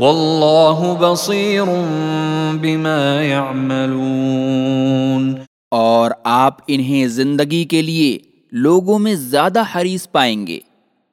واللہ بصیر بما يعملون اور آپ انہیں زندگی کے لیے لوگوں میں زیادہ حریص پائیں گے،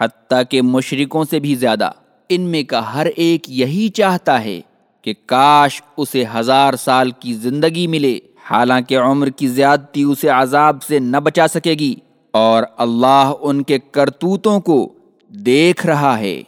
حتیٰ کہ مشرکوں سے بھی زیادہ۔ ان میں کا ہر ایک یہی چاہتا ہے کہ کاش اسے ہزار سال کی زندگی ملے، حالانکہ عمر کی زیادتی اسے عذاب سے نہ بچا سکے گی۔ اور اللہ ان کے کرتوتوں کو دیکھ رہا ہے۔